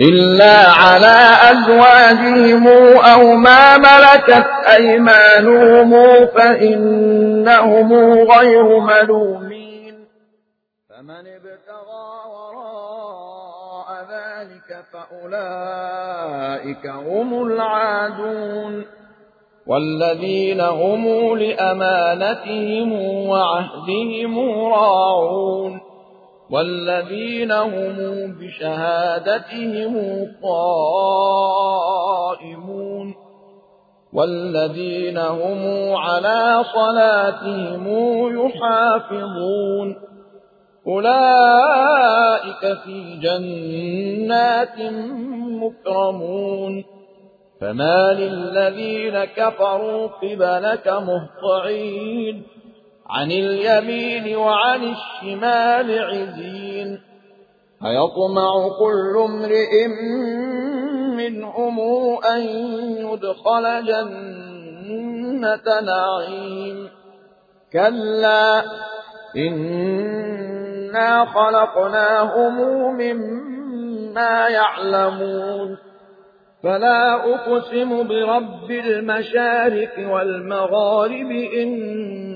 إلا على أزواجهم أو ما ملكت أيمانهم فإنهم غير ملومين فمن ابتغى وراء ذلك فأولئك هم العادون والذين هم لأمانتهم وعهدهم راعون والذين هم بشهادتهم قائمون والذين هم على صلاتهم يحافظون أولئك في جنات مكرمون فما للذين كفروا قبلك مهطعين عن اليمين وعن الشمال عزين. أيطمع كل امرئ منهم أن يدخل جنة نعيم. كلا إنا خلقناهم مما يعلمون. فلا أقسم برب المشارق والمغارب إن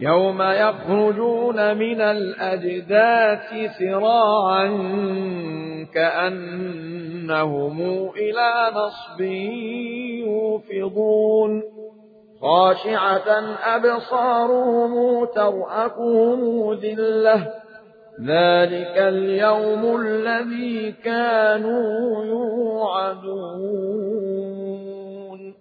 يوم يخرجون من الأجداث سراعا كأنهم إلى نصب يوفضون خاشعة أبصارهم ترأكهم ذلة ذلك اليوم الذي كانوا يوعدون